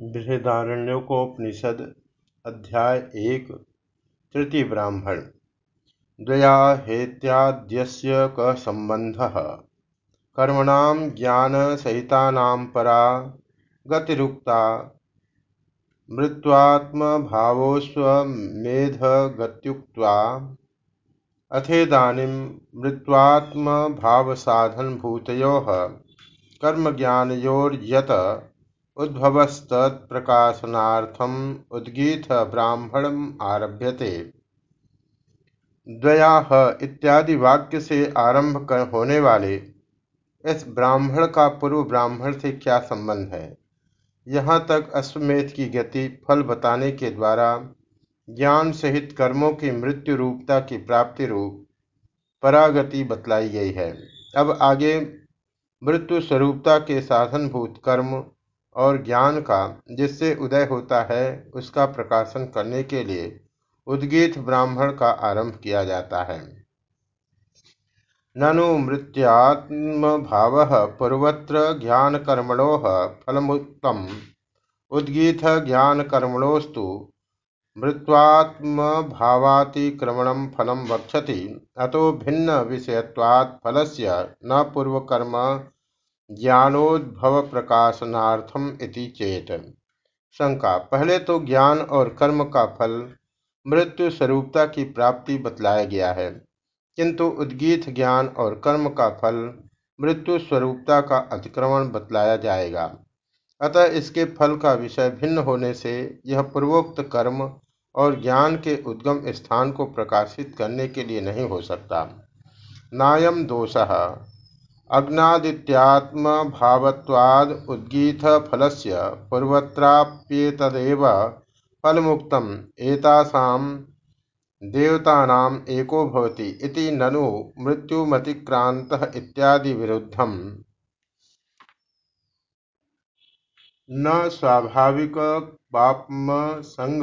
बृहदारण्यकोपनिषद अध्याय एक, तृतीय ब्राह्मण। द्वया हेत्याद्यस्य संबंधः। कर्मणां ज्ञानसहितानां परा गतिरुक्ता। मृत्वात्मभावोऽस्वमेधगत्युक्त्वा अथेदानीं मृत्वात्मभावसाधनभूतयोः कर्मज्ञानयोर्यत उद्भवस्तत्प्रकाशनार्थम उद्गीत ब्राह्मणम आरभ्यते। द्वयाह इत्यादि वाक्य से आरंभ कर होने वाले इस ब्राह्मण का पूर्व ब्राह्मण से क्या संबंध है? यहाँ तक अश्वमेध की गति, फल बताने के द्वारा, ज्ञान सहित कर्मों की मृत्यु रूपता की प्राप्ति रूप, परागति बतलाई गई है। अब आगे मृत्यु स्वरूपता के साधनभूत कर्म और ज्ञान का जिससे उदय होता है, उसका प्रकाशन करने के लिए उद्गीत ब्राह्मण का आरंभ किया जाता है। ननु मृत्यात्म भाव पूर्वत्र ज्ञान कर्मणो फलमुक्त उद्गीत ज्ञान कर्मणोस्तु मृत्वात्म भावातिक्रमण फलम वक्षति। अतो भिन्न विषयत्वात् फलस्य न पूर्वकर्म ज्ञानोद्भव प्रकाशनार्थम इति चेत। शंका, पहले तो ज्ञान और कर्म का फल मृत्यु स्वरूपता की प्राप्ति बतलाया गया है, किंतु उद्गीत ज्ञान और कर्म का फल मृत्यु स्वरूपता का अतिक्रमण बतलाया जाएगा। अतः इसके फल का विषय भिन्न होने से यह पूर्वोक्त कर्म और ज्ञान के उद्गम स्थान को प्रकाशित करने के लिए नहीं हो सकता। नायम दोष। अग्नादित्यात्म भावत्वाद उद्गीत फलस्य पूर्वत्राप्येतदेव फलमुक्तम एतासाम देवतानाम एको भवति इति ननु मृत्युमतिक्रांत इत्यादि विरुद्धम न स्वाभाविक पापम संग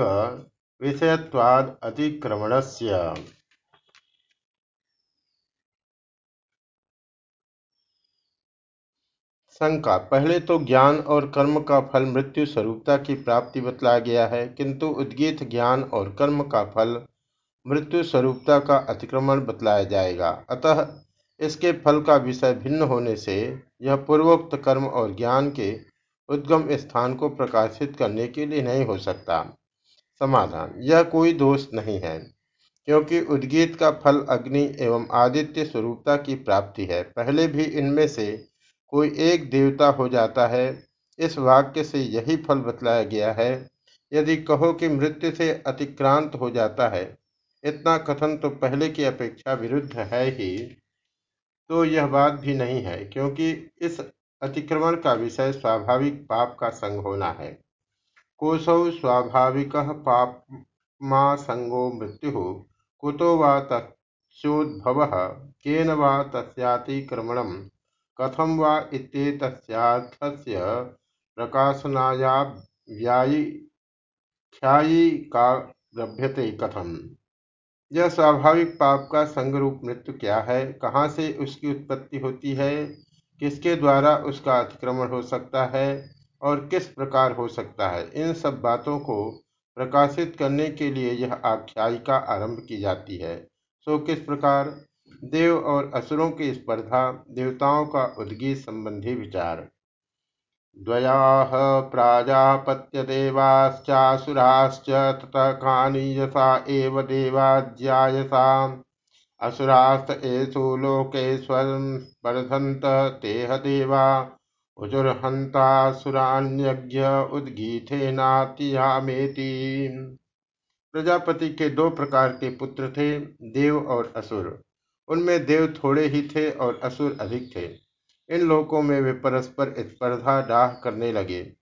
विषयत्वाद अतिक्रमणस्य शंका पहले तो ज्ञान और कर्म का फल मृत्यु स्वरूपता की प्राप्ति बतलाया गया है, किंतु उद्गीत ज्ञान और कर्म का फल मृत्यु स्वरूपता का अतिक्रमण बतलाया जाएगा। अतः इसके फल का विषय भिन्न होने से यह पूर्वोक्त कर्म और ज्ञान के उद्गम स्थान को प्रकाशित करने के लिए नहीं हो सकता। समाधान। यह कोई दोष नहीं है, क्योंकि उद्गीत का फल अग्नि एवं आदित्य स्वरूपता की प्राप्ति है। पहले भी इनमें से कोई एक देवता हो जाता है, इस वाक्य से यही फल बतलाया गया है। यदि कहो कि मृत्यु से अतिक्रांत हो जाता है, इतना कथन तो पहले की अपेक्षा विरुद्ध है ही। तो यह बात भी नहीं है, क्योंकि इस अतिक्रमण का विषय स्वाभाविक पाप का संग होना है। कोशौ स्वाभाविक पाप संगो मृत्यु, कुतो वा तस्ोद्भव केन वा तस्तिक्रमण कथम वा इत्येतस्यार्थस्य प्रकाशनायाव्याख्यायिकारभ्यते कथम? यह स्वाभाविक पाप का संगरूप मृत्यु क्या है? कहाँ से उसकी उत्पत्ति होती है? किसके द्वारा उसका अतिक्रमण हो सकता है? और किस प्रकार हो सकता है? इन सब बातों को प्रकाशित करने के लिए यह आख्यायिका आरंभ की जाती है। सो किस प्रकार? देव और असुरों की स्पर्धा, देवताओं का उद्गीत संबंधी विचार। द्वयाह प्राजापत्य देवाश्चासुराश्च ततः कानीयसा एव देवाज्यायसा असुरास्त एषु लोकेष्वर्धन्त तेह देवा। उजुर्हंतासुरान्यज्ञ उद्गीथेनातियामेति प्रजापति के दो प्रकार के पुत्र थे, देव और असुर। उनमें देव थोड़े ही थे और असुर अधिक थे। इन लोकों में वे परस्पर स्पर्धा डाह करने लगे।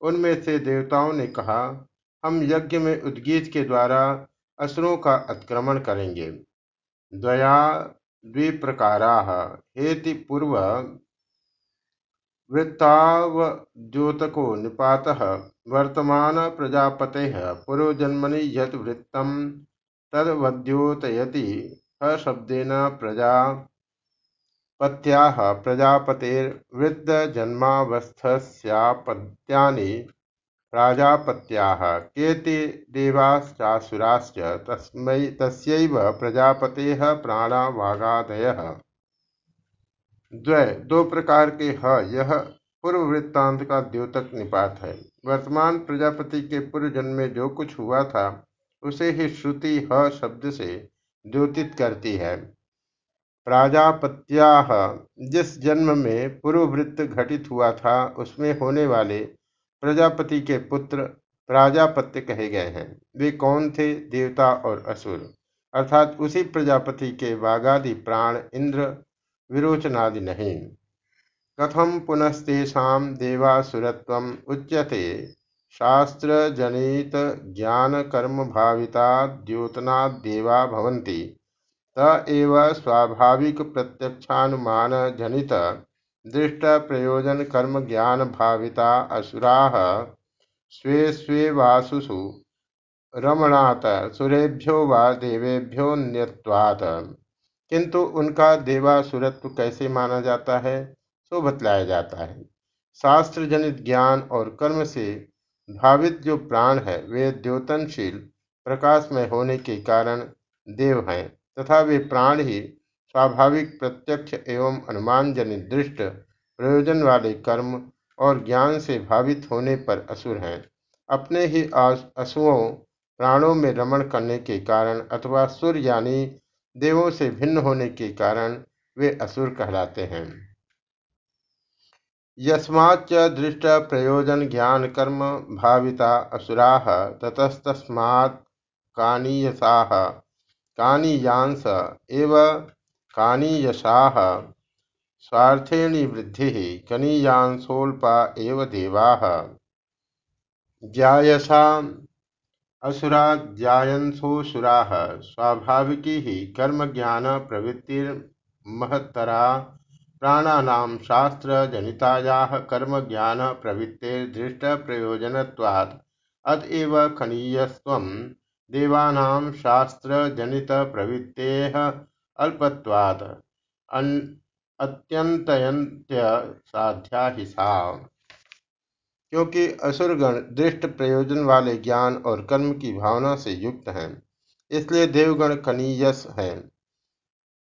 उनमें से देवताओं ने कहा, हम यज्ञ में उद्गीत के द्वारा असुरों का अतिक्रमण करेंगे। द्वया द्विप्रकारा हेति पूर्व वृत्तावद्योतको निपात वर्तमान प्रजापते पूर्वजन्मनि यद वृत्तम तद्वद्योतयति। शब्देन प्रजापत्याः प्रजापतेर्वृद्धजन्मावस्थस्यापत्यानि प्राजापत्याः केति देवाश्चासुराश्च तस्मै तस्यैव प्रजापतेः प्राणावागादयः। द्वय दो प्रकार के ह, यह पूर्व वृत्तांत का द्योतक निपात है। वर्तमान प्रजापति के पूर्व जन्म में जो कुछ हुआ था, उसे ही श्रुति ह शब्द से द्योतित करती है। प्राजापत्या जिस जन्म में पूर्व वृत्त घटित हुआ था, उसमें होने वाले प्रजापति के पुत्र प्राजापत्य कहे गए हैं। वे कौन थे? देवता और असुर। अर्थात उसी प्रजापति के वागादि प्राण, इंद्र, विरोचनादि नहीं। कथम पुनस्तेषा देवासुरत्वम उच्यते? शास्त्रजनित ज्ञान कर्म भाविता द्योतना देवा भवन्ति। त एव स्वाभाविक प्रत्यक्षानुमान जनित दृष्ट प्रयोजन कर्म ज्ञान भाविता असुरा। स्वे स्वे वासुषु रमणात, सुरेभ्यो वा देवेभ्योन्यवात किंतु उनका देवासुरत्व कैसे माना जाता है, सो बतलाया जाता है। शास्त्र जनित ज्ञान और कर्म से भावित जो प्राण है, वे द्योतनशील प्रकाशमय होने के कारण देव हैं, तथा वे प्राण ही स्वाभाविक, प्रत्यक्ष एवं अनुमान जनित दृष्ट, प्रयोजन वाले कर्म और ज्ञान से भावित होने पर असुर हैं। अपने ही असुओं प्राणों में रमण करने के कारण अथवा सुर यानी देवों से भिन्न होने के कारण वे असुर कहलाते हैं। यस्माच्च दृष्ट प्रयोजन ज्ञान कर्म भाविता असुरा ततस्तस्मात् कानीयसाः। कानीयांस एव कानीयसाः स्वार्थेणी वृद्धि कनीयांसोल्पा एव देवाः। ज्यायसा असुराध्यायंसोऽसुराः स्वाभाविकी ही कर्म ज्ञान प्रवृत्तिर्महत्तरा प्राणानां शास्त्रजनितायाः कर्म ज्ञान प्रवृत्तिर्दृष्टप्रयोजनत्वात् अतएव खनीयस्त्वं देवानां शास्त्रजनितप्रवृत्तेः अल्पत्वात्। अत्यंतयंत्य साध्या ही सा क्योंकि असुरगण दृष्ट प्रयोजन वाले ज्ञान और कर्म की भावना से युक्त हैं, इसलिए देवगण कनीयस हैं।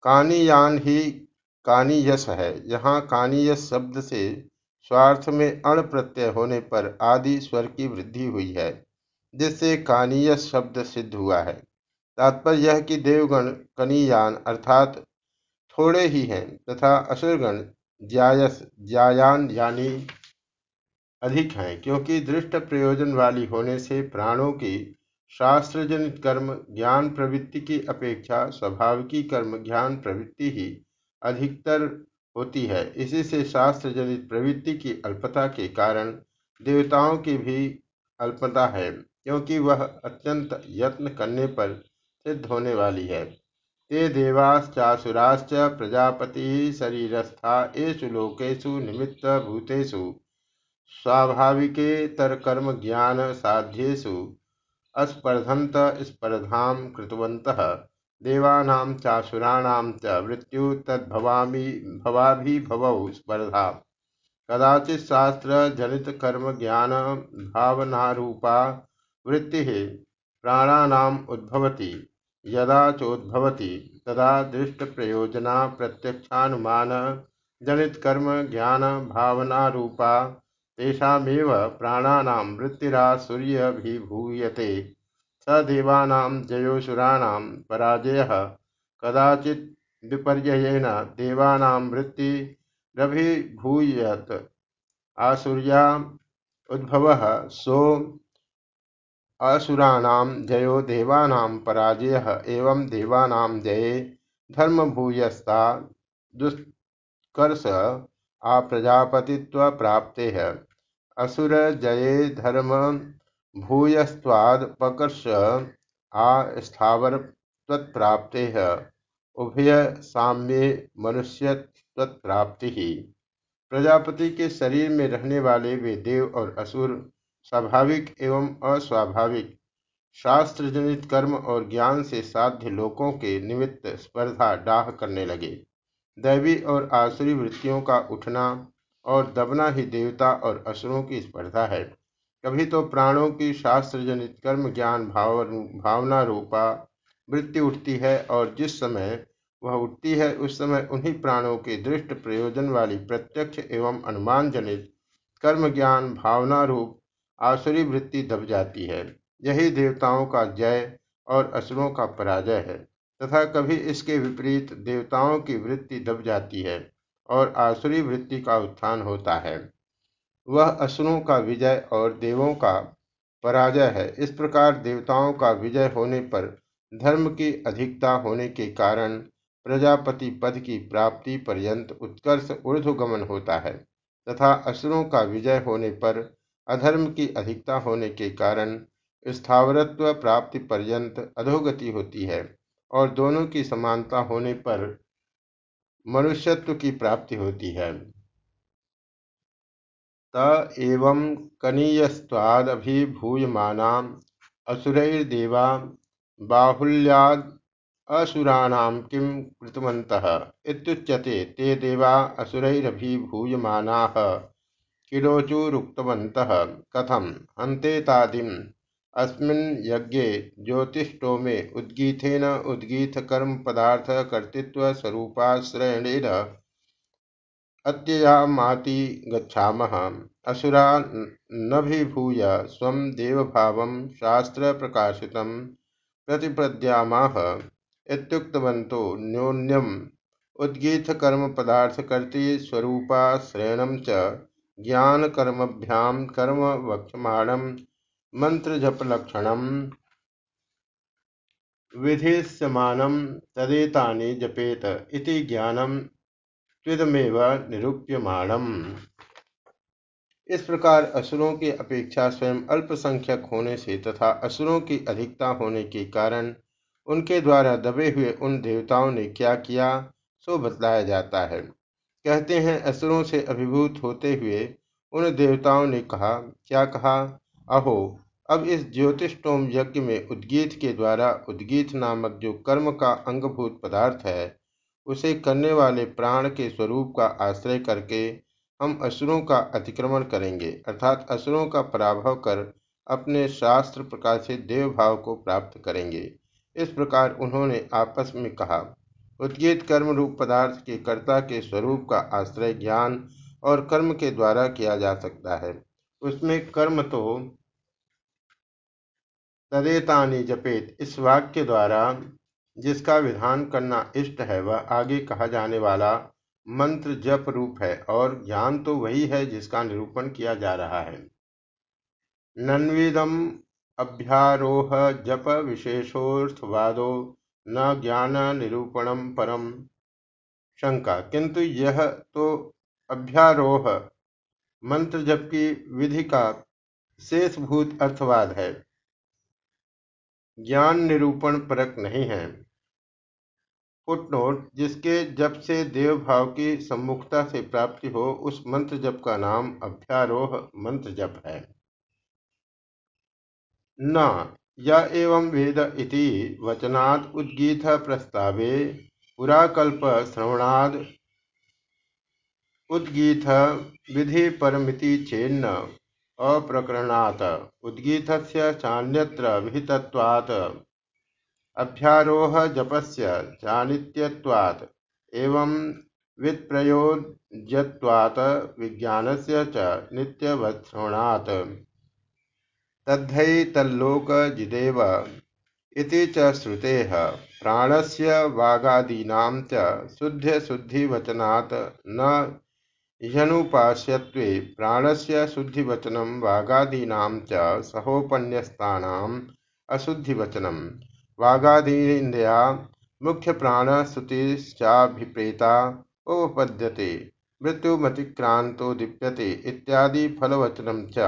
कानीयान ही कानीयस है। यहाँ कानीयस शब्द से स्वार्थ में अण प्रत्यय होने पर आदि स्वर की वृद्धि हुई है, जिससे कानीयस शब्द सिद्ध हुआ है। तात्पर्य यह कि देवगण कनीयान अर्थात थोड़े ही हैं तथा असुरगण ज्यायस, ज्यायान यानी अधिक हैं, क्योंकि दृष्ट प्रयोजन वाली होने से प्राणों की शास्त्रजनित कर्म, ज्ञान प्रवृत्ति की अपेक्षा स्वाभाविकी कर्म, ज्ञान प्रवृत्ति ही अधिकतर होती है। इसी से शास्त्र जनित प्रवृत्ति की अल्पता के कारण देवताओं की भी अल्पता है, क्योंकि वह अत्यंत यत्न करने पर सिद्ध होने वाली है। ते देवाश्चासुराश्च प्रजापति शरीरस्था येषु लोकेशु निमित्त भूतेषु स्वाभाविकेतरकर्म ज्ञान साध्येषु अस्पर्धन्त स्पर्धां कृतवन्तः। देवानां चासुराणां च मृत्यु तद्भवामि भवाभिभवौ स्पर्धा। कदाचित् शास्त्रजनितकर्म ज्ञान भावनारूपा वृत्ति प्राणानाम् उद्भवति। यदा चोद्भवति, तदा दृष्ट प्रयोजना प्रत्यक्षानुमान जनित कर्म ज्ञान भावनारूपा तेषामेव प्राणानां वृत्तिरासूर्यभिभूयते स देवानां जयोऽसुराणां पराजयः। कदाचित् विपर्ययेन देवानां वृत्तिरभिभूयत आसुर्या उद्भवः सो असुराणां जयो देवानां पराजयः। एवं देवानां जये धर्मभूयस्ता दुष्कर्ष आप्रजापतित्वप्राप्तेः असुर जये धर्म भूयस्वादपकर्ष आ स्थावर तत्प्राप्ते उभय साम्ये मनुष्यत्वप्राप्ति ही प्रजापति के शरीर में रहने वाले वे देव और असुर, स्वाभाविक एवं अस्वाभाविक शास्त्र जनित कर्म और ज्ञान से साध्य लोकों के निमित्त स्पर्धा डाह करने लगे। दैवी और आसुरी वृत्तियों का उठना और दबना ही देवता और असुरों की स्पर्धा है। कभी तो प्राणों की शास्त्र जनित कर्म, ज्ञान, भाव भावना रूपा वृत्ति उठती है और जिस समय वह उठती है, उस समय उन्हीं प्राणों के दृष्ट प्रयोजन वाली प्रत्यक्ष एवं अनुमान जनित कर्म, ज्ञान, भावना रूप आसुरी वृत्ति दब जाती है। यही देवताओं का जय और असुरों का पराजय है तथा कभी इसके विपरीत देवताओं की वृत्ति दब जाती है और आसुरी वृत्ति का उत्थान होता है। वह असुरों का विजय और देवों का पराजय है। इस प्रकार देवताओं का विजय होने पर धर्म की अधिकता होने के कारण प्रजापति पद की प्राप्ति पर्यंत उत्कर्ष ऊर्धगमन होता है तथा असुरों का विजय होने पर अधर्म की अधिकता होने के कारण स्थावरत्व प्राप्ति पर्यंत अधोगति होती है और दोनों की समानता होने पर मनुष्यत्व की प्राप्ति होती है। त एवं कनीयस्त्वादभिभूयमानाम् असुरैर्देवा बाहुल्याद् असुराणां किं कृतवन्तः? ते देवा असुरैरभिभूयमानाः। किलोचुरुक्तवन्तः कथं? हन्तेतादिम् अस्मिन् यज्ञे ज्योतिष्टोमे उद्गीथेन उद्गीथकर्मपदार्थकर्तृत्वस्वरूपाश्रयणेन अत्ययामाति गच्छामः। असुरा नभिभूय स्वं देवभावं शास्त्रप्रकाशितं प्रतिपद्यामाह। इत्युक्तवन्तो न्योन्यम् उद्गीथकर्मपदार्थकर्तृस्वरूपाश्रयणं च ज्ञानकर्मभ्यां कर्म वक्ष्यमाणं मन्त्रजपलक्षणं विधिस्यमानं तदेतानि जपेत इति ज्ञानं त्विदमेव निरूप्यमाणम् इस प्रकार असुरों की अपेक्षा स्वयं अल्पसंख्यक होने से तथा असुरों की अधिकता होने के कारण उनके द्वारा दबे हुए उन देवताओं ने क्या किया, सो बतलाया जाता है। कहते हैं, असुरों से अभिभूत होते हुए उन देवताओं ने कहा, क्या कहा? अहो, अब इस ज्योतिषोम यज्ञ में उद्गीत के द्वारा उद्गीत नामक जो कर्म का अंगभूत पदार्थ है उसे करने वाले प्राण के स्वरूप का आश्रय करके हम असुरों का अतिक्रमण करेंगे, अर्थात असुरों का पराभव कर अपने शास्त्र प्रकाशित देव भाव को प्राप्त करेंगे। इस प्रकार उन्होंने आपस में कहा, उद्गीत कर्म रूप पदार्थ के कर्ता के स्वरूप का आश्रय ज्ञान और कर्म के द्वारा किया जा सकता है। उसमें कर्म तो तदेतानी जपेत। इस वाक्य द्वारा जिसका विधान करना इष्ट है, वह आगे कहा जाने वाला मंत्र जप रूप है और ज्ञान तो वही है जिसका निरूपण किया जा रहा है। नन्विदम अभ्यारोह जप विशेषोर्थवादो न ज्ञान निरूपणम परम शंका। किंतु यह तो अभ्यारोह मंत्र जप की विधि का शेषभूत अर्थवाद है। ज्ञान निरूपण परक नहीं है। फुटनोट, जिसके जप से देव भाव की सम्मुखता से प्राप्ति हो, उस मंत्र जप का नाम अभ्यारोह मंत्र जप है। न, या एवं वेद इति वचनात् उद्गीत प्रस्तावे, पुराकल्प श्रवणाद उद्गीत विधि परमिति चेन्न, अप्रकरणात् उद्गीतस्य चान्यत्र विहितत्वात्। अभ्यारोह जपस्य चानित्यत्वात् एवं विप्रयोज्यत्वात् विज्ञानस्य च नित्यवत्श्रवणात् तद्धैतल्लोकजिदेव इति च श्रुतेः। प्राणस्य वागादीनां च शुद्ध्यशुद्धिवचनात् न ह्यनुपास्यत्वे प्राणस्य शुद्धिवचनं वागादीनां च सहोपन्यस्तानाम् अशुद्धिवचनम्। वागादीन्द्रिया मुख्य प्राण श्रुतिश्चाभिप्रेता उपपद्यते मृत्युमतिक्रांतो दीप्यते इत्यादि फलवचनम च।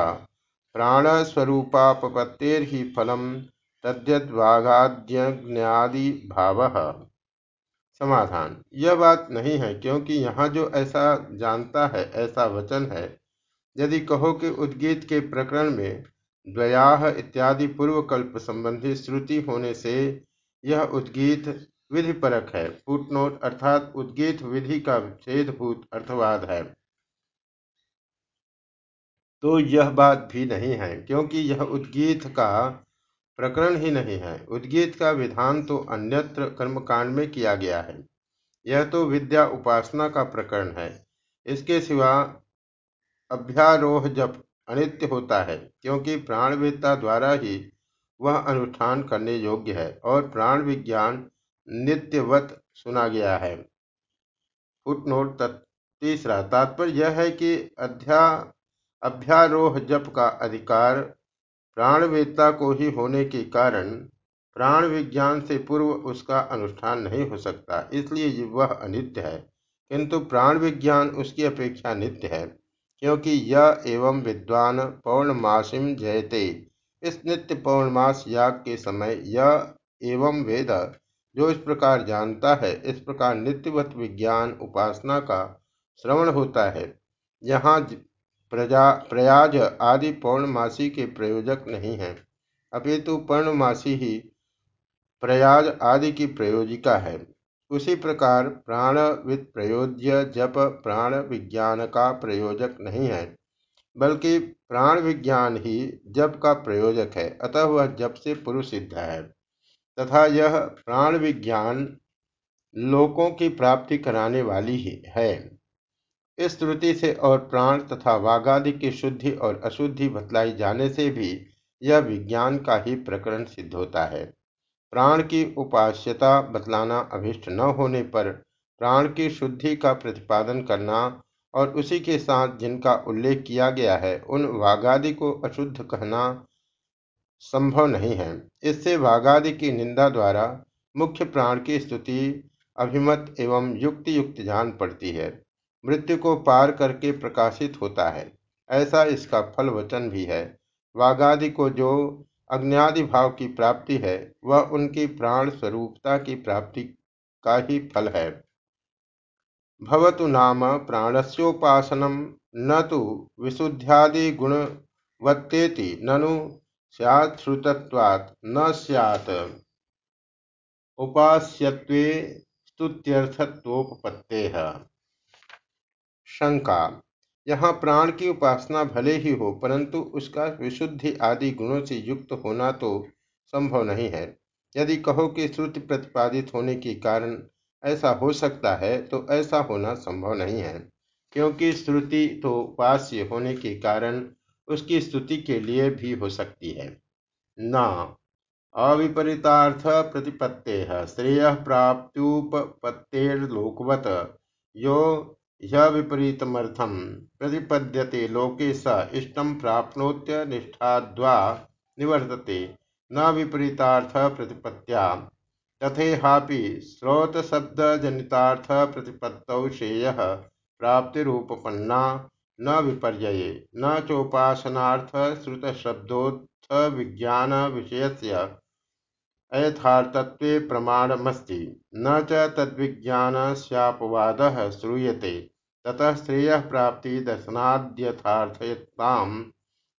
प्राणस्वरूपापत्तेर्हि फलम तद्यद्वागाद्यज्ञादि भाव समाधान। यह बात नहीं है क्योंकि यहाँ जो ऐसा जानता है, ऐसा वचन है, यदि कहो कि उद्गीत के प्रकरण में द्वयाह इत्यादि पूर्वकल्प संबंधी श्रुति होने से यह उद्गीत विधि परक है। फुटनोट अर्थात उद्गीत विधि का छेदभूत अर्थवाद है। तो यह बात भी नहीं है, क्योंकि यह उद्गीत का प्रकरण ही नहीं है। उद्गीत का विधान तो अन्यत्र कर्मकांड में किया गया है। यह तो विद्या उपासना का प्रकरण है। इसके सिवा अभ्यारोह जप अनित्य होता है, क्योंकि प्राणवेदता द्वारा ही वह अनुष्ठान करने योग्य है और प्राण विज्ञान नित्यवत सुना गया है। फुटनोट तीसरा, तात्पर्य यह है कि अध्या, अभ्यारोह जप का अधिकार प्राणवेदता को ही होने के कारण प्राण विज्ञान से पूर्व उसका अनुष्ठान नहीं हो सकता, इसलिए वह अनित्य है, किंतु प्राण विज्ञान उसकी अपेक्षा नित्य है। क्योंकि यह एवं विद्वान पौर्णमासीम जयते। इस नित्य पौर्णमास याग के समय यह एवं वेद, जो इस प्रकार जानता है, इस प्रकार नित्यवत विज्ञान उपासना का श्रवण होता है। यहाँ प्रजा, प्रयाज आदि पौर्णमासी के प्रयोजक नहीं है। अपितु पौर्णमासी ही प्रयाज आदि की प्रयोजिका है। उसी प्रकार प्राण प्रयोज्य जप प्राण विज्ञान का प्रयोजक नहीं है, बल्कि प्राण विज्ञान ही जप का प्रयोजक है, अतः वह जप से पूर्व सिद्ध है। तथा यह प्राण विज्ञान लोकों की प्राप्ति कराने वाली ही है। इस श्रुति से और प्राण तथा वागादि की शुद्धि और अशुद्धि बतलाई जाने से भी यह विज्ञान का ही प्रकरण सिद्ध होता है। प्राण की उपास्यता बतलाना अभिष्ट न होने पर प्राण की शुद्धि का प्रतिपादन करना और उसी के साथ जिनका उल्लेख किया गया है, उन वागादि को अशुद्ध कहना संभव नहीं है। इससे वागादि की निंदा द्वारा मुख्य प्राण की स्तुति, अभिमत एवं युक्ति युक्त जान पड़ती है। मृत्यु को पार करके प्रकाशित होता है। ऐसा इसका फल वचन भी है। वागादि को जो अज्ञादि भाव की प्राप्ति है, वह उनकी प्राण स्वरूपता की प्राप्ति का ही फल है। भवतु नाम प्राणस्योपासनम, न तो विशुद्ध्यादि विशुद्ध्यादिगुणवत्तेति ननु स्यात्श्रुतत्वात् न स्यात्। उपास्यत्वे स्तुत्यर्थत्वोपपत्तेः। शंका यहाँ प्राण की उपासना भले ही हो, परंतु उसका विशुद्धि आदि गुणों से युक्त होना तो संभव नहीं है। यदि कहो कि श्रुति प्रतिपादित होने के कारण ऐसा हो सकता है तो ऐसा होना संभव नहीं है, क्योंकि श्रुति तो उपास्य होने के कारण उसकी स्तुति के लिए भी हो सकती है। न। अविपरीतार्थ प्रतिपत्ते श्रेय प्राप्त्युपत्तेर्लोकवत यो विपरीतमर्थम प्रतिपद्यते लोके स इष्टम प्राप्नोत्य निष्ठाद्वा निवर्तते। न विपरीतार्थ प्रतिपत्त्या। तथेहापि श्रोतशब्दजनितार्थ प्रतिपत्तौ श्रेय प्राप्तिरूपन्ना न विपर्य न चोपासनार्थ श्रुतशब्दोत्थ विज्ञान विषयस्य अयथार्थत्वे प्रमाणमस्ति। न च तद्विज्ञानस्यापवादः श्रूयते। ततः श्रेयः प्राप्ति दर्शनाद्यथार्थतां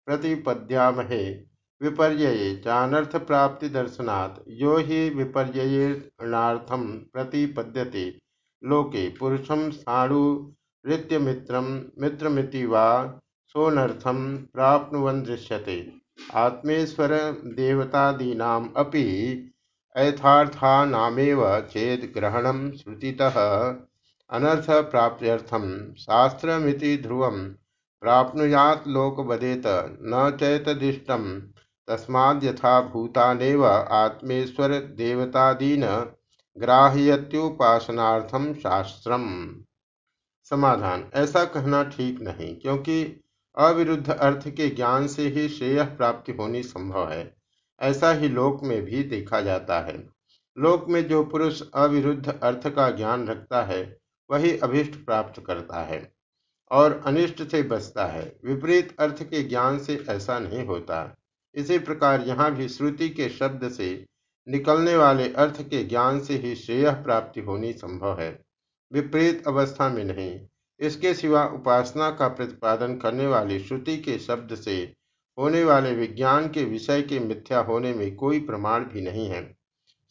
प्रतिपद्यामहे। विपर्य चानर्थ प्राप्ति दर्शनात् यो हि विपर्यणार्थम प्रतिपद्यते। लोके पुरुषम साणुरित्यमित्रम मित्रमिति वा सोनर्थम प्राप्नुवन् दृश्यते। आत्मेश्वर देवतादीनाम् अपि अयथार्थानामेव चेद ग्रहणं श्रुतितः अनर्थ प्राप्त्यर्थम शास्त्रमिति ध्रुवं प्राप्नुयात् लोकवदेत न तस्माद्यथाभूतानेव आत्मेश्वर देवतादीन ग्राह्यत्युपासनार्थम शास्त्रम। समाधान। ऐसा कहना ठीक नहीं, क्योंकि अविरुद्ध अर्थ के ज्ञान से ही श्रेय प्राप्ति होनी संभव है। ऐसा ही लोक में भी देखा जाता है। लोक में जो पुरुष अविरुद्ध अर्थ का ज्ञान रखता है, वही अभिष्ट प्राप्त करता है और अनिष्ट से बचता है। विपरीत अर्थ के ज्ञान से ऐसा नहीं होता। इसी प्रकार यहाँ भी श्रुति के शब्द से निकलने वाले अर्थ के ज्ञान से ही श्रेय प्राप्ति होनी संभव है। विपरीत अवस्था में नहीं इसके सिवा उपासना का प्रतिपादन करने वाली श्रुति के शब्द से होने वाले विज्ञान के विषय के मिथ्या होने में कोई प्रमाण भी नहीं है।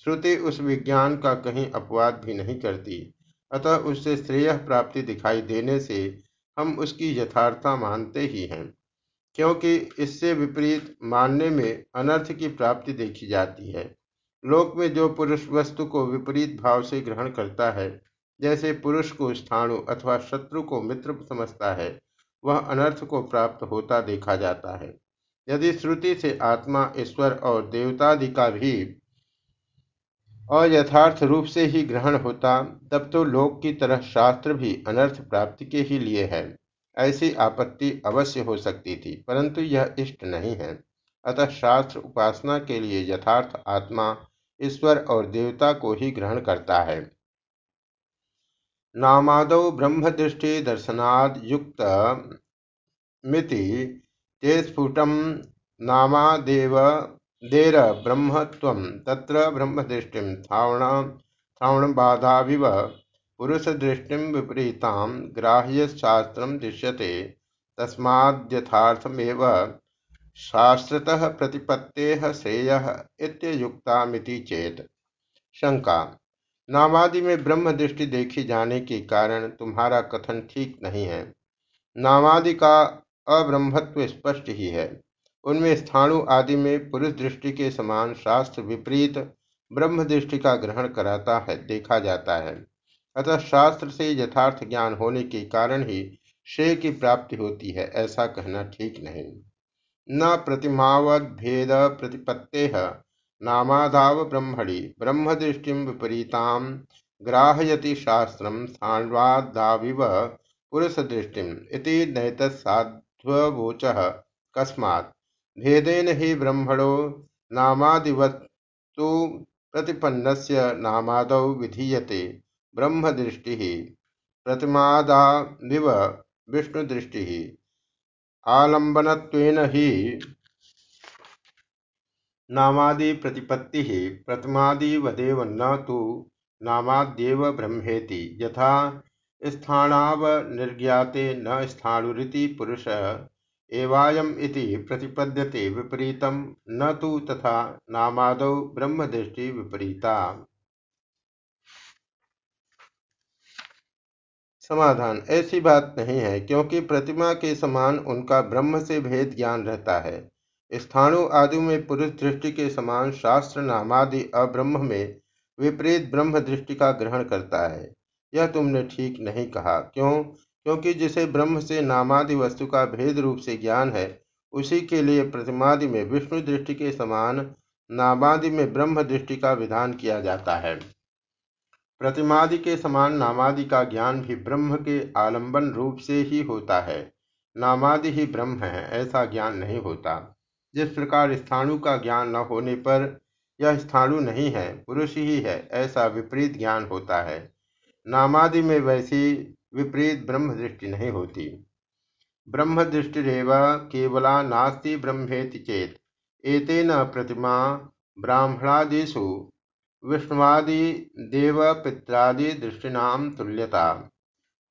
श्रुति उस विज्ञान का कहीं अपवाद भी नहीं करती। अतः उससे श्रेय प्राप्ति दिखाई देने से हम उसकी यथार्थता मानते ही हैं, क्योंकि इससे विपरीत मानने में अनर्थ की प्राप्ति देखी जाती है। लोक में जो पुरुष वस्तु को विपरीत भाव से ग्रहण करता है जैसे पुरुष को स्थाणु अथवा शत्रु को मित्र समझता है, वह अनर्थ को प्राप्त होता देखा जाता है। यदि श्रुति से आत्मा, ईश्वर और देवतादि का भी अयथार्थ रूप से ही ग्रहण होता, तब तो लोक की तरह शास्त्र भी अनर्थ प्राप्ति के ही लिए है। ऐसी आपत्ति अवश्य हो सकती थी, परंतु यह इष्ट नहीं है। अतः शास्त्र उपासना के लिए यथार्थ आत्मा, ईश्वर और देवता को ही ग्रहण करता है। नामादौ ब्रह्मदृष्टि दर्शनाद युक्त मिति ते स्फुटम नामादेव देर ब्रह्मत्वं तत्र ब्रह्मदृष्टिं श्रावण बाधाविव पुरुषदृष्टिं विपरीतां ग्राह्यशास्त्रं दृश्यते तस्माद्यथार्थमेव शास्त्रतः प्रतिपत्तेः श्रेयः इत्युक्तामिति चेत। शंका नामादि में ब्रह्म दृष्टि देखी जाने के कारण तुम्हारा कथन ठीक नहीं है। नामादि का अब्रह्मत्व स्पष्ट ही है। उनमें स्थाणु आदि में पुरुष दृष्टि के समान शास्त्र विपरीत ब्रह्म दृष्टि का ग्रहण कराता है, देखा जाता है। अतः शास्त्र से यथार्थ ज्ञान होने के कारण ही श्रेय की प्राप्ति होती है, ऐसा कहना ठीक नहीं। न प्रतिमावद भेद प्रतिपत्ते नामाधाव ब्रह्मणि ब्रह्म दृष्टि विपरीता ग्राहयति शास्त्र स्थाण्वादाविव पुरुष दृष्टि नैतसाध्वोच कस्मात् भेदेन ही ब्रह्मणो नामादिवत्तु प्रतिपन्नस्य नामादौ विधीयते ब्रह्म दृष्टि प्रतिमादाविव विष्णु दृष्टि आलंबन ही नामादि प्रतिपत्ति प्रतिमादिवदेव न तो नामाद्येव ब्रह्मेति यथा स्थानावनिर्ज्ञाते न स्थाणुरिति पुरुष एवायम इति प्रतिपद्यते विपरीतम न तो तथा नामादौ ब्रह्मदृष्टि विपरीता। समाधान, ऐसी बात नहीं है, क्योंकि प्रतिमा के समान उनका ब्रह्म से भेद ज्ञान रहता है। स्थाणु आदि में पुरुष दृष्टि के समान शास्त्र, नामादि, अब्रह्म में विपरीत ब्रह्म दृष्टि का ग्रहण करता है। यह तुमने ठीक नहीं कहा। क्यों? क्योंकि जिसे ब्रह्म से नामादि वस्तु का भेद रूप से ज्ञान है, उसी के लिए प्रतिमादि में विष्णु दृष्टि के समान नामादि में ब्रह्म दृष्टि का विधान किया जाता है। प्रतिमादि के समान नामादि का ज्ञान भी ब्रह्म के आलंबन रूप से ही होता है। नामादि ही ब्रह्म है, ऐसा ज्ञान नहीं होता। जिस प्रकार स्थाणु का ज्ञान न होने पर यह स्थाणु नहीं है, पुरुष ही है, ऐसा विपरीत ज्ञान होता है। नामादि में वैसी विपरीत ब्रह्म दृष्टि नहीं होती। ब्रह्म दृष्टिरव केवला नास्ति ब्रह्मेति चेत, एतेन प्रतिमा ब्राह्मणादिषु विष्णुवादि देव पित्रादि दृष्टिनाम तुल्यता।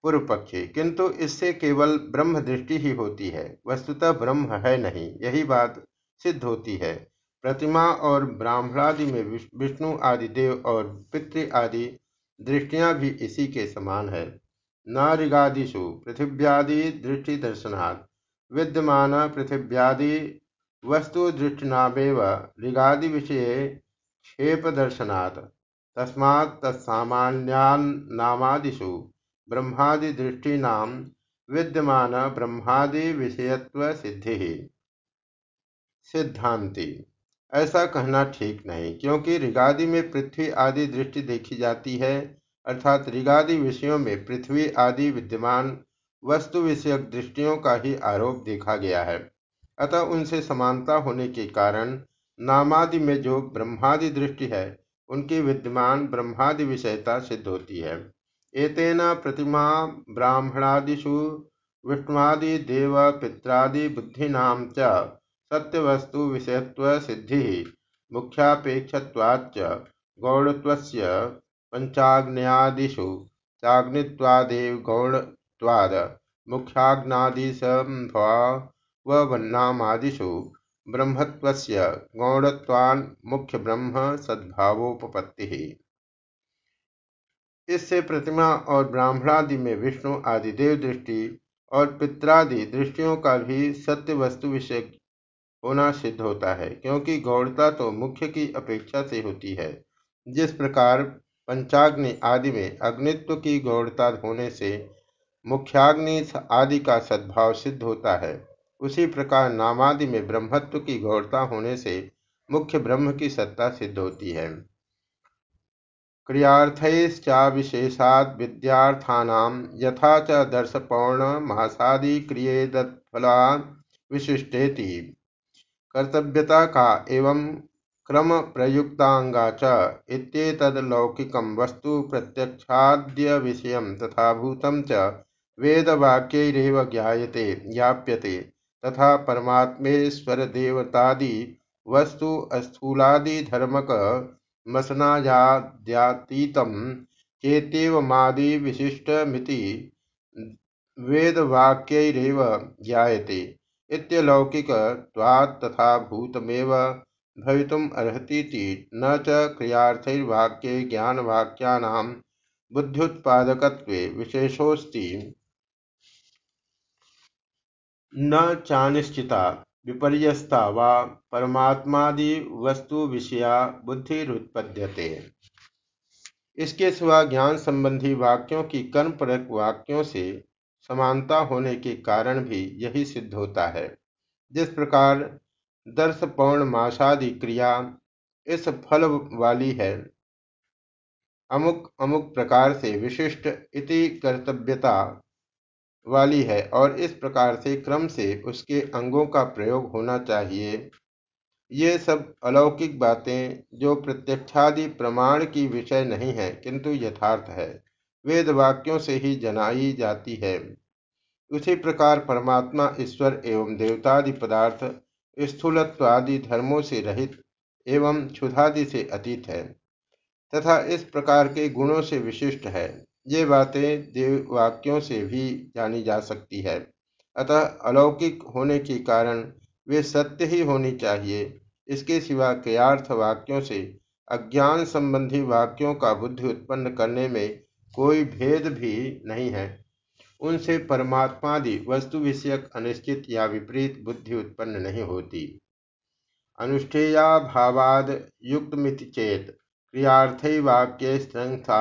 पूर्व पक्षी किंतु इससे केवल ब्रह्म दृष्टि ही होती है, वस्तुतः ब्रह्म है नहीं, यही बात सिद्ध होती है। प्रतिमा और ब्राह्मणादि में विष्णु आदि देव और पितृ आदि दृष्टियाँ भी इसी के समान है। न ऋगादिषु पृथिव्यादि दृष्टि दर्शनात्, विद्यमान पृथिव्यादि वस्तु दृष्टिनामेव ऋगादि विषय क्षेपदर्शनात् तस्मात् तत्सामान्यान्नामादिषु ब्रह्मादिदृष्टीनां विद्यमान ब्रह्मादि विषयत्व सिद्धि सिद्धांति। ऐसा कहना ठीक नहीं, क्योंकि ऋगादि में पृथ्वी आदि दृष्टि देखी जाती है, अर्थात ऋगादि विषयों में पृथ्वी आदि विद्यमान वस्तु विषयक दृष्टियों का ही आरोप देखा गया है। अतः उनसे समानता होने के कारण नामादि में जो ब्रह्मादि दृष्टि है, उनकी विद्यमान ब्रह्मादि विषयता सिद्ध होती है। एतेन प्रतिमा ब्राह्मणादिषु विष्णुआदि देव पित्रादि बुद्धिनाम च सत्यवस्तु विषयत्व सिद्धि, मुख्यापेक्षत्वाच्च गौणत्वस्य पंचाग्नयादिषु चाग्नित्वादेव गौणत्वाद मुख्याग्नादिसंभवन्नामादिषु ब्रह्मत्वस्य गौणत्वान् मुख्य ब्रह्म सद्भावोपपत्ति। इससे प्रतिमा और ब्राह्मणादि में विष्णु आदि देव दृष्टि और पित्रादि दृष्टियों का भी सत्य वस्तु विषय होना सिद्ध होता है, क्योंकि गौड़ता तो मुख्य की अपेक्षा से होती है। जिस प्रकार पंचाग्नि आदि में अग्नित्व की गौड़ता होने से मुख्याग्नि आदि का सद्भाव सिद्ध होता है, उसी प्रकार नामादि में ब्रह्मत्व की गौड़ता होने से मुख्य ब्रह्म की सत्ता सिद्ध होती है। क्रियार्थैश्चाविशेषाद् विद्यार्थानां यथा च दर्शपौर्णमासादिक्रियेदफला विशिष्टेति। कर्तव्यता का एवं क्रम प्रयुक्तांगा च इत्येतद्लौकिकं वस्तु प्रत्यक्षाद्य विषयं तथा भूतं च वेदवाक्यैरेव ज्ञायते ज्ञाप्यते तथा परमात्मेश्वरदेवतादि, वस्तु स्थूलादिधर्मक मसनायाद्यातीतं चेत्येवमादिविशिष्टमिति वेदवाक्यैरेव ज्ञायते। तथा भूतमेव भवितुम् न च क्रियार्थैर्वाक्ये ज्ञानवाक्यानां बुद्ध्युत्पादकत्वे विशेषोऽस्ति। न चानिश्चिता विपर्यस्ता वा परमात्मादि वस्तु विषया बुद्धिरुत्पद्यते। इसके सिवा ज्ञान संबंधी वाक्यों की कर्मपरक वाक्यों से समानता होने के कारण भी यही सिद्ध होता है। जिस प्रकार दर्श पौर्णमासादि क्रिया इस फल वाली है, अमुक अमुक प्रकार से विशिष्ट इति कर्तव्यता वाली है और इस प्रकार से क्रम से उसके अंगों का प्रयोग होना चाहिए। ये सब अलौकिक बातें जो प्रत्यक्षादि प्रमाण की विषय नहीं है, किंतु यथार्थ है। वेद वाक्यों से ही जनाई जाती है। उसी प्रकार परमात्मा, ईश्वर एवं देवतादि पदार्थ स्थूलत्वादि धर्मों से रहित एवं क्षुधादि से अतीत है तथा इस प्रकार के गुणों से विशिष्ट है। ये बातें देव वाक्यों से भी जानी जा सकती है। अतः अलौकिक होने के कारण वे सत्य ही होनी चाहिए। इसके सिवा क्रियार्थ वाक्यों से अज्ञान संबंधी वाक्यों का बुद्धि उत्पन्न करने में कोई भेद भी नहीं है। उनसे परमात्मादि वस्तु विषयक अनिश्चित या विपरीत बुद्धि उत्पन्न नहीं होती। अनुष्ठेया भावाद युक्तमिति चेत। क्रियार्थवाक्य संस्था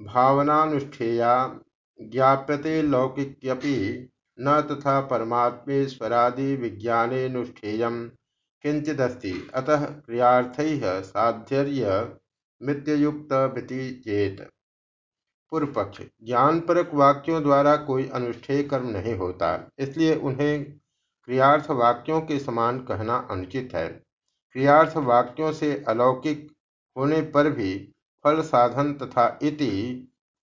भावनानुष्ठेया ज्ञाप्यते लौकिक्यपि न तथा परमात्मेश्वरादि विज्ञानेनुष्ठेय किंचिदस्ति। अतः क्रियार्थैः साध्यर्य मित्ययुक्तमिति चेत। पूर्व पक्ष ज्ञान परक वाक्यों द्वारा कोई अनुष्ठेय कर्म नहीं होता, इसलिए उन्हें क्रियार्थ वाक्यों के समान कहना अनुचित है। क्रियार्थ वाक्यों से अलौकिक होने पर भी फल साधन तथा इति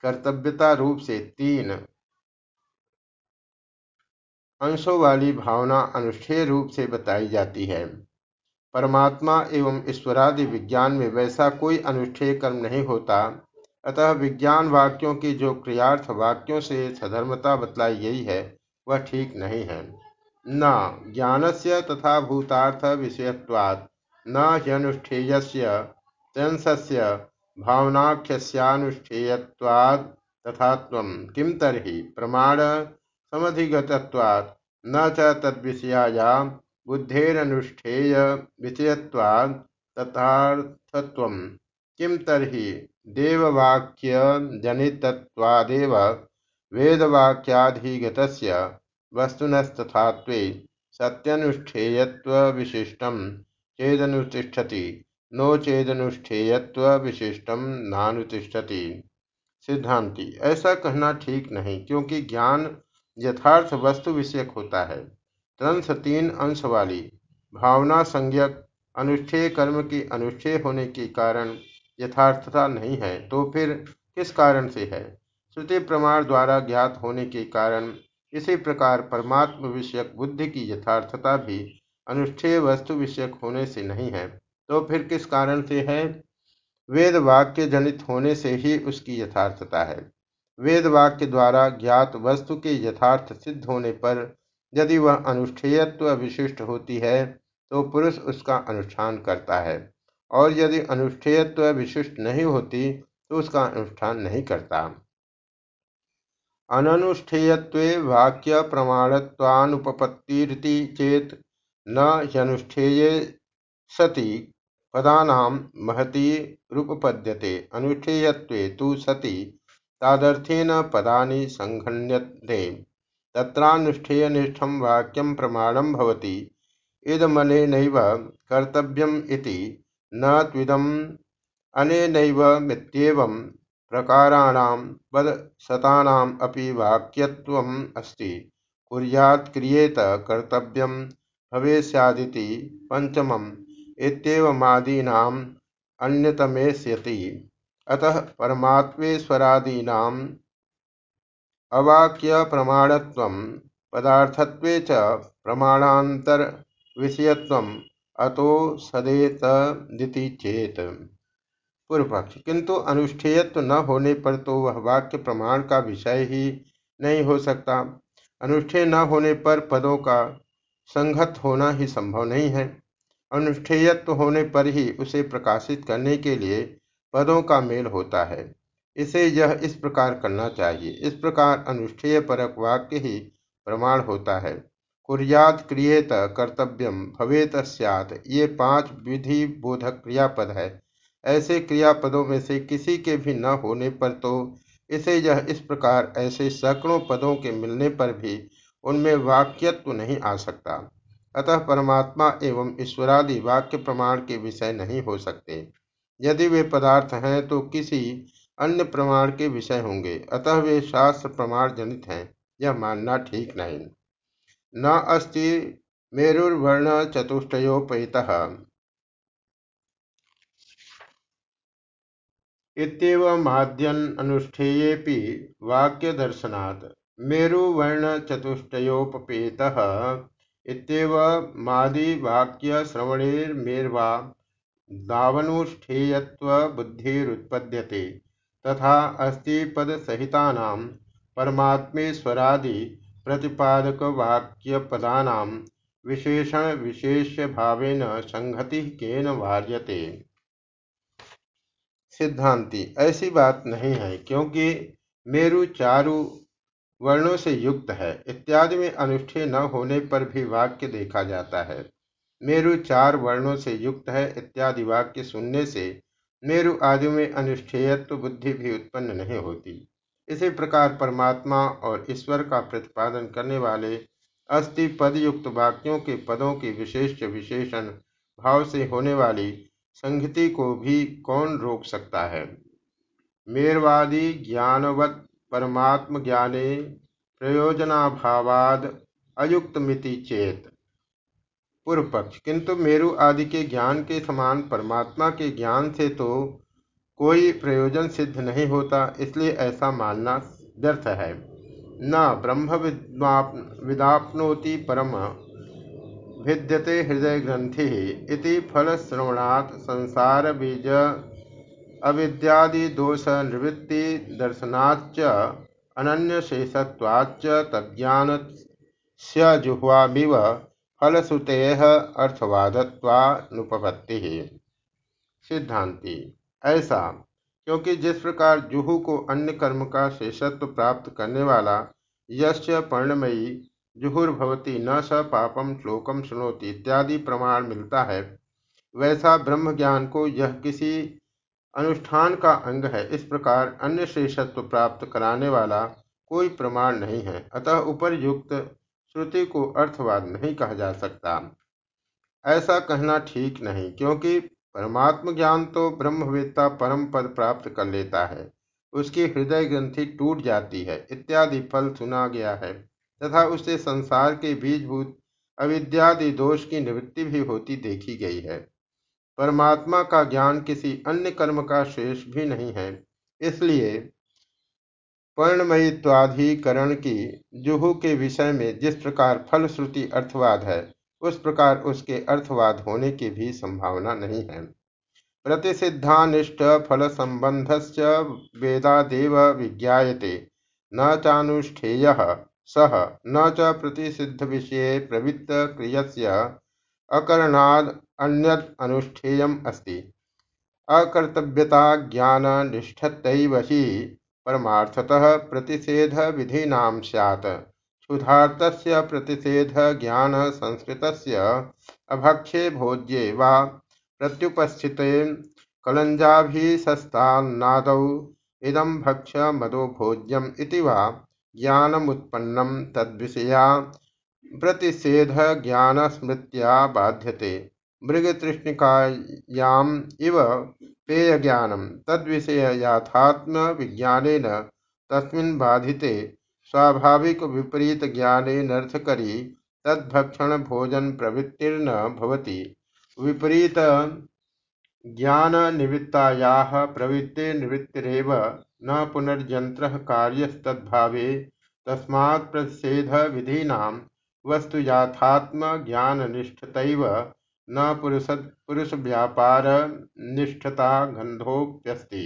कर्तव्यता रूप से तीन अंशों वाली भावना अनुष्ठेय रूप से बताई जाती है। परमात्मा एवं ईश्वरादि विज्ञान में वैसा कोई अनुष्ठेय कर्म नहीं होता अतः विज्ञान वाक्यों की जो क्रियार्थ वाक्यों से सधर्मता बतलाई गई है, वह ठीक नहीं है। न ज्ञानस्य तथा भूतार्थ विषयत्वात्, न ह्यनुष्ठेयस्य त्र्यंशस्य भावनाख्यस्यानुष्ठेयत्वात् तथा किम तर्हि प्रमाण समधिगतत्वात्, न च तद्विषयाया बुद्धेरनुष्ठेय विषयत्वात् तथार्थत्वम् किम तर्हि देववाक्यजनितत्वादेव वेदवाक्याधिगतस्य वस्तुनस्तथात्वे सत्यनुष्ठेयत्वविशिष्टं चेदनुतिष्ठति, नो चेदनुष्ठेयत्वविशिष्टं नानुतिष्ठति। सिद्धांति, ऐसा कहना ठीक नहीं, क्योंकि ज्ञान यथार्थ वस्तु विषयक होता है। त्रंश तीन अंश वाली, भावना संज्ञक, अनुष्ठेय कर्म की अनुष्ठेय होने के कारण यथार्थता नहीं है तो फिर किस कारण से है? श्रुति प्रमाण द्वारा ज्ञात होने के कारण इसी प्रकार परमात्म विषयक बुद्धि की यथार्थता भी अनुष्ठेय वस्तु विषयक होने से नहीं है तो फिर किस कारण से है? वेद वाक्य जनित होने से ही उसकी यथार्थता है। वेद वाक्य द्वारा ज्ञात वस्तु के यथार्थ सिद्ध होने पर यदि वह अनुष्ठेयत्व विशिष्ट होती है तो पुरुष उसका अनुष्ठान करता है। और यदि अनुष्ठेयत्व विशिष्ट नहीं होती तो उसका अनुष्ठान नहीं करता। अननुष्ठेयत्वे वाक्यप्रमाणत्वानुपपत्तिरिति चेत् न ह्यनुष्ठेये सति पदानां महतीरुपपद्यते अनुष्ठेयत्वे तु सति तादर्थेन पदानि सङ्घन्यन्ते तत्रानुष्ठेयनिष्ठं वाक्यं प्रमाणं भवति। इदमनेनैव कर्तव्यम् इति न त्विदम् अनेनैवमित्येवं प्रकाराणां पदशतानाम् अपि वाक्यत्वम् अस्ति। कुर्यात् क्रियेत कर्तव्यं भवेस्यादिति पञ्चमम् इत्येवमादीनाम् अन्यतमेष्यति अतः परमात्मेश्वरादीनाम् अवाक्यप्रमाणत्वं पदार्थत्वे च प्रमाणान्तरविषयत्वम् अतो सदेतदिति चेत पूर्व पक्ष किंतु अनुष्ठेयत्व न होने पर तो वह वाक्य प्रमाण का विषय ही नहीं हो सकता। अनुष्ठेय न होने पर पदों का संगत होना ही संभव नहीं है। अनुष्ठेयत्व होने पर ही उसे प्रकाशित करने के लिए पदों का मेल होता है। इसे यह इस प्रकार करना चाहिए। इस प्रकार अनुष्ठेय परक वाक्य ही प्रमाण होता है। कुरियात क्रियेत कर्तव्यम भवेत स्यात। ये पाँच विधि बोधक क्रियापद है। ऐसे क्रियापदों में से किसी के भी न होने पर तो इसे यह इस प्रकार ऐसे सैकड़ों पदों के मिलने पर भी उनमें वाक्यत्व नहीं आ सकता। अतः परमात्मा एवं ईश्वरादि वाक्य प्रमाण के विषय नहीं हो सकते। यदि वे पदार्थ हैं तो किसी अन्य प्रमाण के विषय होंगे। अतः वे शास्त्र प्रमाण जनित हैं। यह मानना ठीक नहीं। न अस्ति मेरुर्वर्ण चतुष्टयोपैतः इत्येवमाद्यननुष्ठेयेऽपि वाक्यदर्शनात् मेरुवर्णचतुष्टयोपपेतः इत्येवमादिवाक्यश्रवणेर्मेर्वा दावनुष्ठेयत्वबुद्धिरुत्पद्यते तथा अस्ति पदसहितानां परमात्मेश्वरादि प्रतिपादकवाक्यपदानां विशेषणविशेष्यभावेन संहति केन वार्यते। सिद्धांति, ऐसी बात नहीं है, क्योंकि मेरु चारु वर्णों से युक्त है, इत्यादि में अनुष्ठेय न होने पर भी वाक्य देखा जाता है। मेरु चार वर्णों से युक्त है, इत्यादि वाक्य सुनने से मेरु आदि में अनुष्ठेयत्व बुद्धि भी उत्पन्न नहीं होती। इसी प्रकार परमात्मा और ईश्वर का प्रतिपादन करने वाले अस्थि पदयुक्त वाक्यों के पदों के विशेष विशेषण भाव से होने वाली संगति को भी कौन रोक सकता है? मेरवादी ज्ञानवत परमात्म ज्ञाने प्रयोजनाभावाद अयुक्त मिति चेत। पूर्व पक्ष किंतु मेरु आदि के ज्ञान के समान परमात्मा के ज्ञान से तो कोई प्रयोजन सिद्ध नहीं होता, इसलिए ऐसा मानना व्यर्थ है। न ब्रह्म विदापनोति परम भिद्यते हृदय ग्रंथि इति फलश्रवणात् संसार बीज अविद्यादि दोष निवृत्ति दर्शनाच्च अनन्यशेषत्वाच्च तज्ज्ञानस्य जुह्वामिव फलश्रुतेः अर्थवादत्वानुपपत्ति। सिद्धांति ऐसा, क्योंकि जिस प्रकार जुहू को अन्य कर्म का शेषत्व प्राप्त करने वाला यश्च पर्णमयी जुहुर्भवती न स पापम श्लोकम सुनोति इत्यादि प्रमाण मिलता है, वैसा ब्रह्म ज्ञान को यह किसी अनुष्ठान का अंग है। इस प्रकार अन्य श्रेषत्व प्राप्त कराने वाला कोई प्रमाण नहीं है। अतः उपरयुक्त श्रुति को अर्थवाद नहीं कहा जा सकता। ऐसा कहना ठीक नहीं, क्योंकि परमात्म ज्ञान तो ब्रह्मवेत्ता परम पद प्राप्त कर लेता है। उसकी हृदय ग्रंथि टूट जाती है, इत्यादि फल सुना गया है, तथा उसे संसार के बीजभूत अविद्यादि दोष की निवृत्ति भी होती देखी गई है। परमात्मा का ज्ञान किसी अन्य कर्म का शेष भी नहीं है, इसलिए पर्णमयित्वाधिकरण की जुहू के विषय में जिस प्रकार फलश्रुति अर्थवाद है उस प्रकार उसके अर्थवाद होने की भी संभावना नहीं है। प्रतिसिद्धानिष्ट फल संबंध वेदादेव विज्ञाते न चानुष्ठेय। सह न च प्रतिषिद्ध विषय प्रवृत्त क्रियस्य अकरणाद अनुष्ठेयम अस्ति। अकर्तव्यता ज्ञान निष्ठतैव ही परमार्थतः प्रतिषेध विधीना सैत् क्षुधार्त प्रतिषेध ज्ञान संस्कृत अभक्षे भोज्ये वा प्रत्युपस्थिते कलंजाभिसस्तान्नादौ इदं भक्ष मदो भोज्यम इति वा ज्ञानमुत्पन्नं तद्विषया प्रतिषेध ज्ञान स्मृत्या बाध्यते। मृगतृष्णिकायाम इव पेयज्ञानम तद्विषय याथात्म विज्ञानेन तस्मिन् बाधिते स्वाभाविक विपरीत ज्ञाने नर्थकरी तद्भक्षण भोजन प्रवृत्तिर्न भवति। विपरीत ज्ञान निवृत्तायाः प्रवृत्तिर्निवृत्तिरेव न पुनर्यन्त्रः तस्मात् प्रतिषेध विधीनां वस्तु याथात्म ज्ञान निष्ठतैव न पुरुष पुरुष व्यापार निष्ठता गंधोप्यस्ति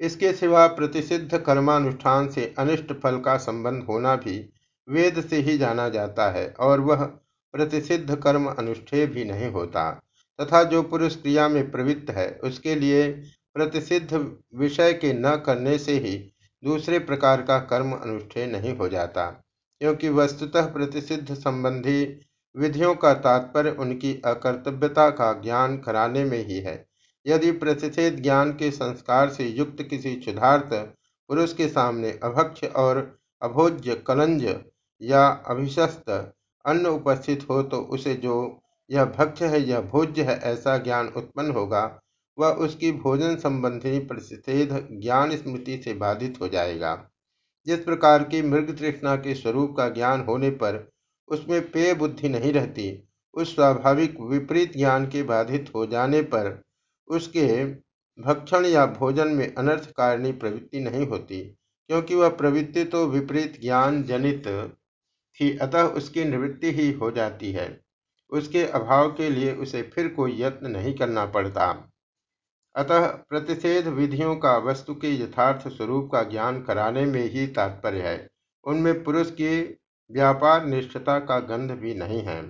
इसके सिवा प्रतिषिद्ध कर्मानुष्ठान से अनिष्ट फल का संबंध होना भी वेद से ही जाना जाता है, और वह प्रतिषिद्ध कर्म अनुष्ठेय भी नहीं होता। तथा जो पुरुष क्रिया में प्रवृत्त है, उसके लिए प्रतिषिद्ध विषय के न करने से ही दूसरे प्रकार का कर्म अनुष्ठेय नहीं हो जाता, क्योंकि वस्तुतः प्रतिषिद्ध संबंधी विधियों का तात्पर्य उनकी अकर्तव्यता का ज्ञान कराने में ही है। यदि प्रतिषेध ज्ञान के संस्कार से युक्त किसी क्षुधार्थ पुरुष के सामने अभक्ष और अभोज्य कलंज या अभिशस्त अन्न उपस्थित हो तो उसे जो यह भक्ष है, यह भोज्य है, ऐसा ज्ञान उत्पन्न होगा। वह उसकी भोजन संबंधी प्रतिषेध ज्ञान स्मृति से बाधित हो जाएगा। जिस प्रकार की मृग तृष्णा के स्वरूप का ज्ञान होने पर उसमें पेय बुद्धि नहीं रहती, उस स्वाभाविक विपरीत ज्ञान के बाधित हो जाने पर उसके भक्षण या भोजन में अनर्थ कारिणी प्रवृत्ति नहीं होती, क्योंकि वह प्रवृत्ति तो विपरीत ज्ञान जनित थी, अतः उसकी निवृत्ति ही हो जाती है। उसके अभाव के लिए उसे फिर कोई यत्न नहीं करना पड़ता। अतः प्रतिषेध विधियों का, वस्तु के यथार्थ स्वरूप का ज्ञान कराने में ही तात्पर्य है। उनमें पुरुष की व्यापार निष्ठता का गंध भी नहीं है।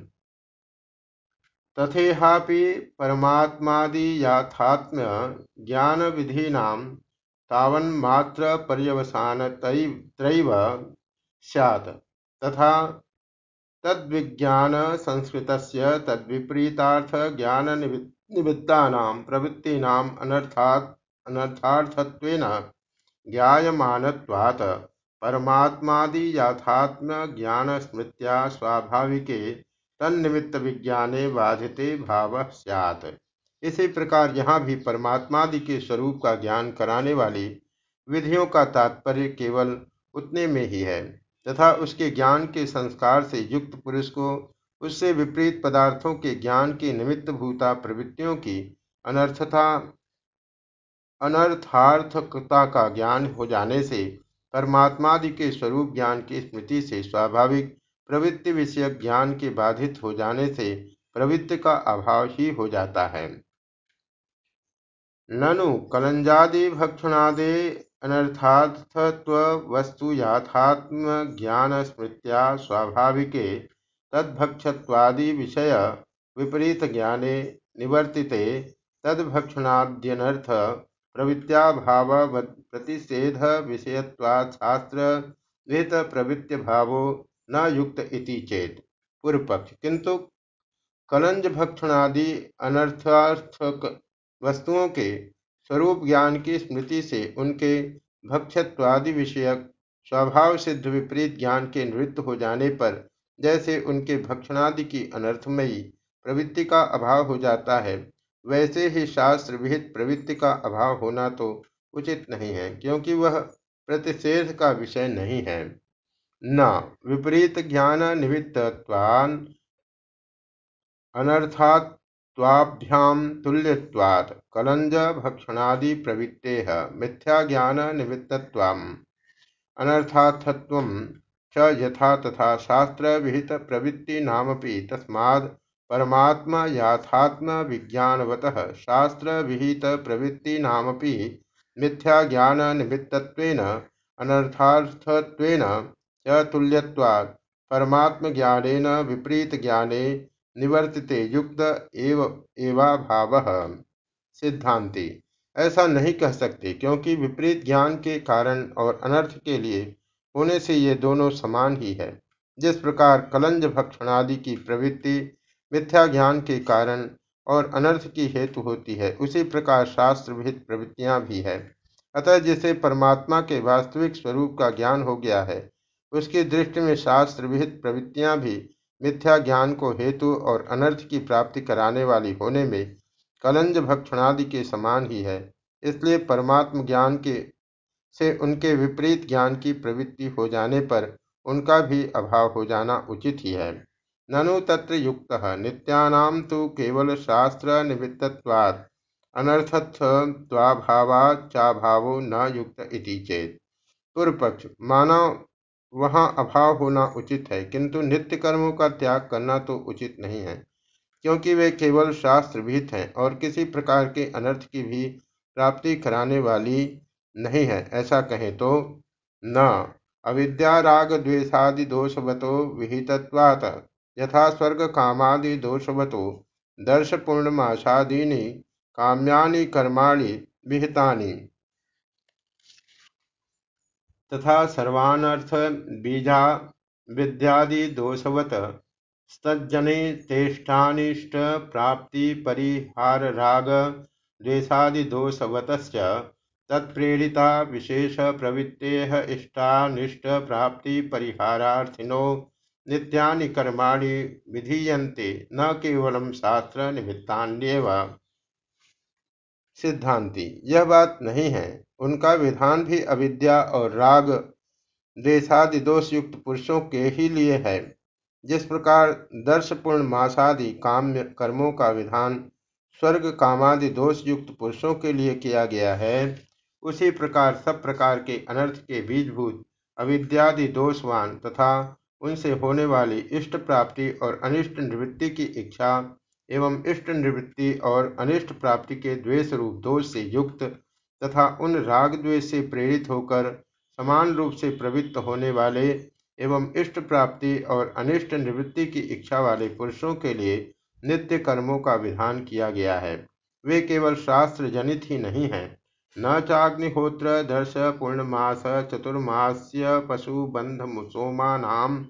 तथेहापि परमात्मादि याथात्म्य ज्ञान विधीना तावन्मात्र पर्यवसान त्रैव सैत् तथा तद्विज्ञान संस्कृत तद्विपरीतार्थ ज्ञान निमित्ता प्रवृत्तीनाम अनर्थात् अनर्थार्थत्वेन ज्ञान स्मृत्या स्वाभाविके तन्निमित्त विज्ञाने बाधिते भाव सैत इसी प्रकार यहाँ भी परमात्मादि के स्वरूप का ज्ञान कराने वाली विधियों का तात्पर्य केवल उतने में ही है, तथा उसके ज्ञान के संस्कार से युक्त पुरुष को उससे विपरीत पदार्थों के ज्ञान की निमित्त भूता प्रवृत्तियों की अनर्थता, अनर्थार्थकता का ज्ञान हो जाने से परमात्मादि के स्वरूप ज्ञान की स्मृति से स्वाभाविक प्रवृत्ति विषयक ज्ञान के बाधित हो जाने से प्रवृत्ति का अभाव ही हो जाता है। ननु कलंजादि भक्षणादि वस्तु याथात्म ज्ञान स्मृत्या स्वाभाविके तद्भक्षत्वादि विषय विपरीत ज्ञाने निवर्तिते तद्भक्षणाद्यनर्थ प्रवृत्त्याभाव प्रतिषेध विषयत्वात् शास्त्र विहित प्रवृत्ति भावो न युक्त इति चेत। पूर्व पक्ष किंतु कलंज भक्षणादि अनर्थार्थक वस्तुओं के स्वरूप ज्ञान की स्मृति से उनके भक्षत्वादि विषयक स्वभाव सिद्ध विपरीत ज्ञान के निवृत्त हो जाने पर जैसे उनके भक्षणादि की अनर्थमयी प्रवृत्ति का अभाव हो जाता है, वैसे ही शास्त्र विहित प्रवृत्ति का अभाव होना तो उचित नहीं है, क्योंकि वह प्रतिषेध का विषय नहीं है। न। विपरीत ज्ञान निमित्तवान अनर्थात्वाभ्याम तुल्यवाद कलंज भक्षणादि प्रवृत्ते मिथ्या ज्ञान निमित्तवाम अनर्थार्थत्व च यथा तथा शास्त्र विहित प्रवृत्ति नामपि तस्माद् परमात्मा याथात्म विज्ञानवतः शास्त्र विहित प्रवृत्ति नामपि मिथ्या ज्ञान निमित्तत्वेन अनर्थार्थत्वेन च तुल्यत्वात् विपरीत ज्ञाने निवर्तिते युक्त एव एवा भाव सिद्धांति। ऐसा नहीं कह सकते, क्योंकि विपरीत ज्ञान के कारण और अनर्थ के लिए होने से ये दोनों समान ही है। जिस प्रकार कलंज भक्षणादि की प्रवृत्ति मिथ्या ज्ञान के कारण और अनर्थ की हेतु होती है, उसी प्रकार शास्त्र विहित प्रवृत्तियाँ भी है। अतः जिसे परमात्मा के वास्तविक स्वरूप का ज्ञान हो गया है उसकी दृष्टि में शास्त्र विहित प्रवृत्तियाँ भी मिथ्या ज्ञान को हेतु और अनर्थ की प्राप्ति कराने वाली होने में कलंज भक्षणादि के समान ही है। इसलिए परमात्म ज्ञान के, से उनके विपरीत ज्ञान की प्रवृत्ति हो जाने पर उनका भी अभाव हो जाना उचित ही है। ननु तत्र युक्त नित्यानाम तो केवल शास्त्र निमित्तवाद अनर्थत्वाभावाचाभावो न युक्त इति चेत। पूर्व पक्ष मानव वहाँ अभाव होना उचित है, किंतु नित्य कर्मों का त्याग करना तो उचित नहीं है, क्योंकि वे केवल शास्त्र भीत हैं और किसी प्रकार के अनर्थ की भी प्राप्ति कराने वाली नहीं है। ऐसा कहें तो न, अविद्या राग द्वेषादि दोषवतो विहितत्वात्, यथा स्वर्ग कामादि दोषवतो दर्श पूर्णमाशादीनि काम्यानि कर्माणि विहितानि। तथा सर्वानर्थ बीजा विद्यादि दोषवत स्तजने तेष्ठानिष्ट प्राप्ति परिहार राग द्वेषादि दोषवतश्च, तत्प्रेरिता विशेष प्रवृत्ते इष्टानिष्ट प्राप्ति परिहारार्थिनो नित्यानि कर्माणि विधीयन्ते, न केवलम शास्त्र निमित्तान्येव। सिद्धांति। यह बात नहीं है। उनका विधान भी अविद्या और राग देशादि दोष युक्त पुरुषों के ही लिए है। जिस प्रकार दर्शपूर्ण मासादि काम्य कर्मों का विधान स्वर्ग कामादि दोष युक्त पुरुषों के लिए किया गया है, उसी प्रकार सब प्रकार के अनर्थ के बीजभूत, अविद्यादि दोषवान तथा उनसे होने वाली इष्ट प्राप्ति और अनिष्ट निवृत्ति की इच्छा एवं इष्ट निवृत्ति और अनिष्ट प्राप्ति के द्वेष रूप दोष से युक्त तथा उन राग द्वेष से प्रेरित होकर समान रूप से प्रवृत्त होने वाले एवं इष्ट प्राप्ति और अनिष्ट निवृत्ति की इच्छा वाले पुरुषों के लिए नित्य कर्मों का विधान किया गया है। वे केवल शास्त्र जनित ही नहीं हैं। न चाग्निहोत्र दर्श पूर्णमास चतुर्मास्य पशु बंध पशुबन्धमुसोमानां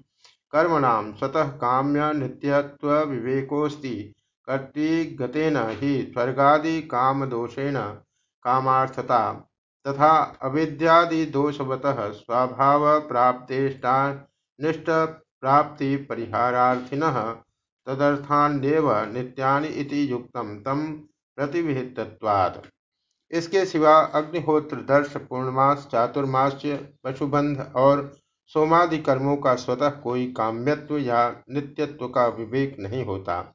कर्मणां स्वतः काम्य नित्यत्व विवेकोस्ति कर्तृगतेन हि स्वर्गादि कामदोषेण कामार्थता तथा अविद्यादिदोषवतः स्वभाव प्राप्तेष्टानिष्ट प्राप्ति परिहारार्थिनः तदर्थान्येव इति युक्तं तं प्रतिविहितत्वात्। इसके सिवा अग्निहोत्र, दर्श, पूर्णमास चातुर्मास्य पशुबंध और सोमादि कर्मों का स्वतः कोई काम्यत्व या नित्यत्व का विवेक नहीं होता।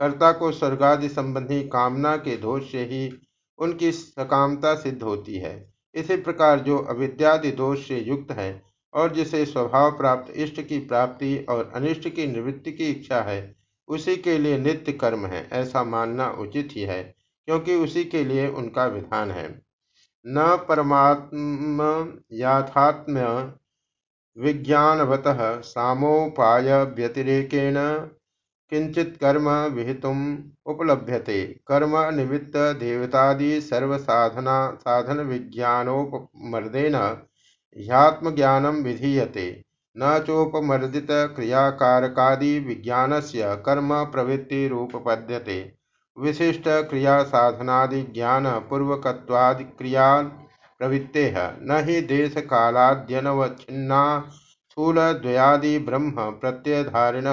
कर्ता को स्वर्गादि संबंधी कामना के दोष से ही उनकी सकामता सिद्ध होती है। इसी प्रकार जो अविद्यादि दोष से युक्त है और जिसे स्वभाव प्राप्त, इष्ट की प्राप्ति और अनिष्ट की निवृत्ति की इच्छा है, उसी के लिए नित्य कर्म है, ऐसा मानना उचित ही है, क्योंकि उसी के लिए उनका विधान है। न परमात्म याथात्म्य विज्ञानवत सामोपाय व्यतिरेकेण किंचित कर्म विहितुम उपलभ्यते। कर्म निमित्त देवतादि सर्वसाधना साधन विज्ञानोपमर्देन ह्यात्मज्ञानम विधीयते। न चोपमर्दित क्रियाकारकादि विज्ञानस्य कर्म प्रवृत्ति रूपपद्यते विशिष्ट क्रिया साधनादि ज्ञान पूर्वकवादि क्रिया प्रवृत्ते न ही देश कालाद्यनवच्छिन्ना स्थूलद्वयादि ब्रह्म प्रत्ययधारिण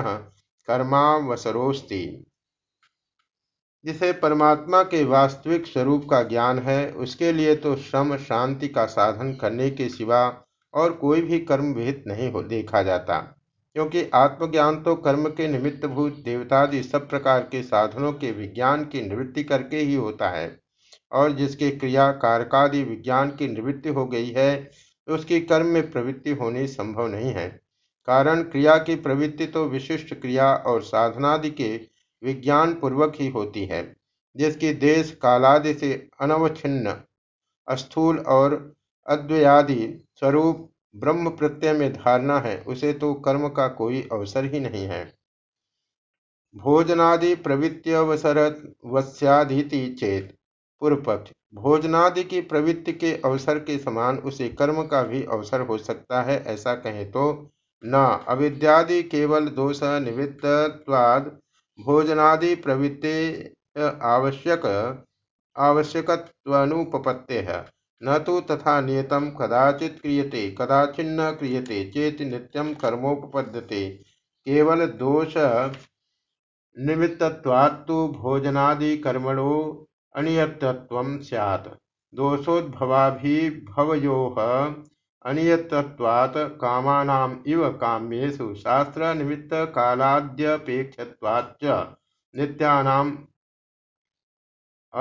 कर्मावसरोस्ति जिसे परमात्मा के वास्तविक स्वरूप का ज्ञान है, उसके लिए तो श्रम शांति का साधन करने के सिवा और कोई भी कर्म विहित नहीं हो, देखा जाता। क्योंकि आत्मज्ञान तो कर्म के निमित्त भूत, देवतादि सब प्रकार के साधनों के विज्ञान की निवृत्ति करके ही होता है। और जिसके क्रिया कारकादि विज्ञान की निवृत्ति हो गई है, उसकी कर्म में प्रवृत्ति होनी संभव नहीं है। कारण क्रिया की प्रवृत्ति तो विशिष्ट क्रिया और साधनादि के विज्ञान पूर्वक ही होती है, जिसकी देश कालादि से अनवच्छिन्न, स्थूल और अद्वयादि स्वरूप ब्रह्म प्रत्यय में धारणा है, उसे तो कर्म का कोई अवसर ही नहीं है। भोजनादि प्रवृत्त्यवसर वस्यादिति चेत पूर्व पक्ष भोजनादि की प्रवृत्ति के अवसर के समान उसे कर्म का भी अवसर हो सकता है, ऐसा कहें तो न। अविद्यादि केवल दोष निमित्तवाद भोजनादि प्रवृत्ति आवश्यक आवश्यकत्वानुपपत्ते है न तो तथा नियतम कदाचित क्रियते, कदाचिन्न क्रियते, चेत नित्यम कर्मोपपद्यते। केवल दोष निमित्तवात्तु भोजनादि कर्मणो अनियतत्वं स्यात्। दोषोद्भवाभिभवयोः अनियतत्वात् कामानाम् इव काम्येषु शास्त्रनिमित्तकालाद्यपेक्षत्वाच्च नित्यानाम्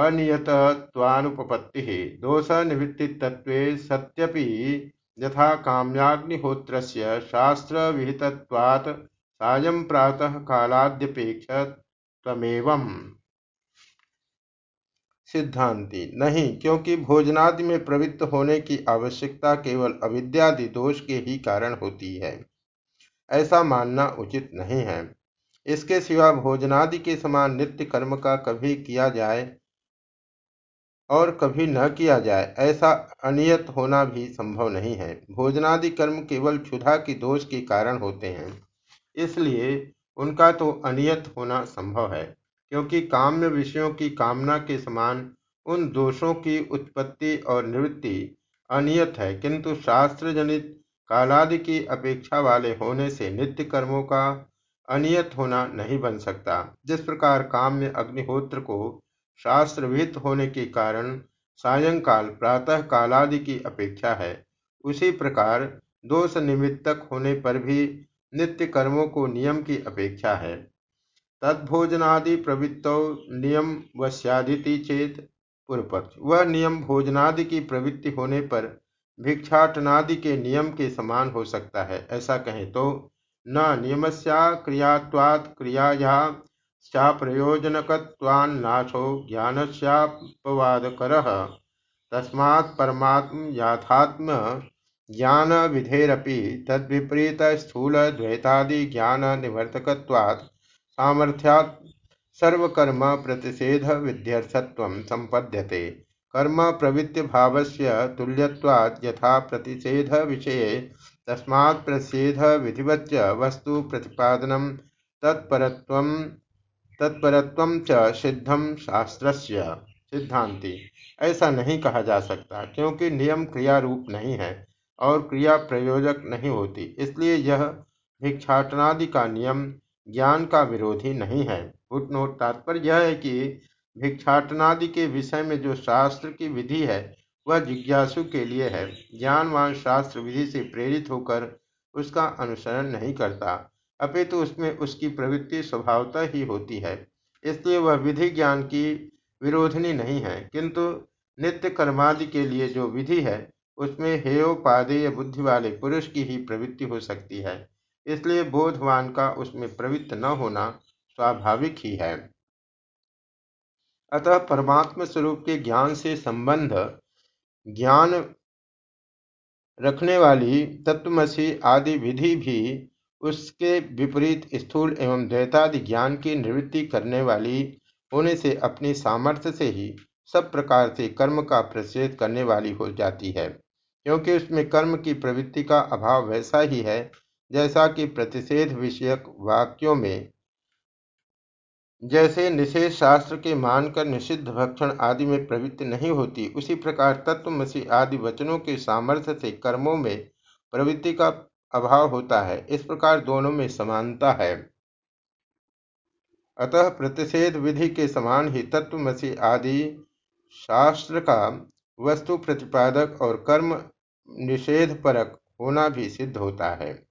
अनियतत्वानुपपत्तिः। दोषनिवृत्तितत्त्वे सत्यपि यथा काम्याग्निहोत्रस्य शास्त्रविहितत्वात् सायं प्रातः कालाद्यपेक्षत्वमेवम् सिद्धांति। नहीं, क्योंकि भोजनादि में प्रवृत्त होने की आवश्यकता केवल अविद्यादि दोष के ही कारण होती है। ऐसा मानना उचित नहीं है। इसके सिवा भोजनादि के समान नित्य कर्म का कभी किया जाए और कभी न किया जाए, ऐसा अनियत होना भी संभव नहीं है। भोजनादि कर्म केवल क्षुधा की दोष के कारण होते हैं, इसलिए उनका तो अनियत होना संभव है। क्योंकि काम्य विषयों की कामना के समान उन दोषों की उत्पत्ति और निवृत्ति अनियत है। किंतु शास्त्र जनित कालादि की अपेक्षा वाले होने से नित्य कर्मों का अनियत होना नहीं बन सकता। जिस प्रकार काम्य अग्निहोत्र को शास्त्र विहित होने के कारण सायंकाल, प्रातः कालादि की अपेक्षा है, उसी प्रकार दोष निमित्तक होने पर भी नित्य कर्मों को नियम की अपेक्षा है। तद्भोजनादि प्रवृत्त नियम वश्यादिति चेत पूर्वपक्ष वह नियम भोजनादि की प्रवृत्ति होने पर भिक्षाटनादि के नियम के समान हो सकता है, ऐसा कहें तो न नियमस्या क्रियात्वात् क्रियाया प्रयोजनकत्वान्नाशो ज्ञानस्यापवादकरः। तस्मात् परमात्म याथात्म ज्ञान विधेरपि तद्विपरीत स्थूल द्वैतादि ज्ञान निवर्तकत्वात् सामर्थ्यात् सर्वकर्म प्रतिषेध विध्यर्थत्व संपद्यते कर्म प्रवृत्ति भावस्य तुल्यत्वात् यथा प्रतिषेध विषय तस्मा प्रतिषेध विधिवच्च वस्तु प्रतिपादन तत्परत्वम तत्परत्वम च सिद्धम शास्त्रस्य सिद्धांति ऐसा नहीं कहा जा सकता, क्योंकि नियम क्रिया रूप नहीं है और क्रिया प्रयोजक नहीं होती, इसलिए यह भिक्षाटनादि का नियम ज्ञान का विरोधी नहीं है। फुटनोट, तात्पर्य यह है कि भिक्षाटनादि के विषय में जो शास्त्र की विधि है, वह जिज्ञासु के लिए है। ज्ञानवान शास्त्र विधि से प्रेरित होकर उसका अनुसरण नहीं करता, अपितु तो उसमें उसकी प्रवृत्ति स्वभावतः ही होती है। इसलिए वह विधि ज्ञान की विरोधनी नहीं है, किंतु नित्य कर्मादि के लिए जो विधि है, उसमें हेयोपादेय बुद्धि वाले पुरुष की ही प्रवृत्ति हो सकती है। इसलिए बोधवान का उसमें प्रवृत्त न होना स्वाभाविक ही है। अतः परमात्म स्वरूप के ज्ञान से संबंध, ज्ञान रखने वाली तत्वमसी आदि विधि भी उसके विपरीत स्थूल एवं द्वैतादि ज्ञान की निवृत्ति करने वाली, होने से अपनी सामर्थ्य से ही सब प्रकार से कर्म का प्रतिषेध करने वाली हो जाती है, क्योंकि उसमें कर्म की प्रवृत्ति का अभाव वैसा ही है जैसा कि प्रतिषेध विषयक वाक्यों में, जैसे निषेध शास्त्र के मानकर निषिद्ध भक्षण आदि में प्रवृत्ति नहीं होती, उसी प्रकार तत्वमसी आदि वचनों के सामर्थ्य से कर्मों में प्रवृत्ति का अभाव होता है। इस प्रकार दोनों में समानता है। अतः प्रतिषेध विधि के समान ही तत्वमसी आदि शास्त्र का वस्तु प्रतिपादक और कर्म निषेध परक होना भी सिद्ध होता है।